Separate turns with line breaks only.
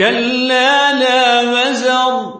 كلا لا وزر.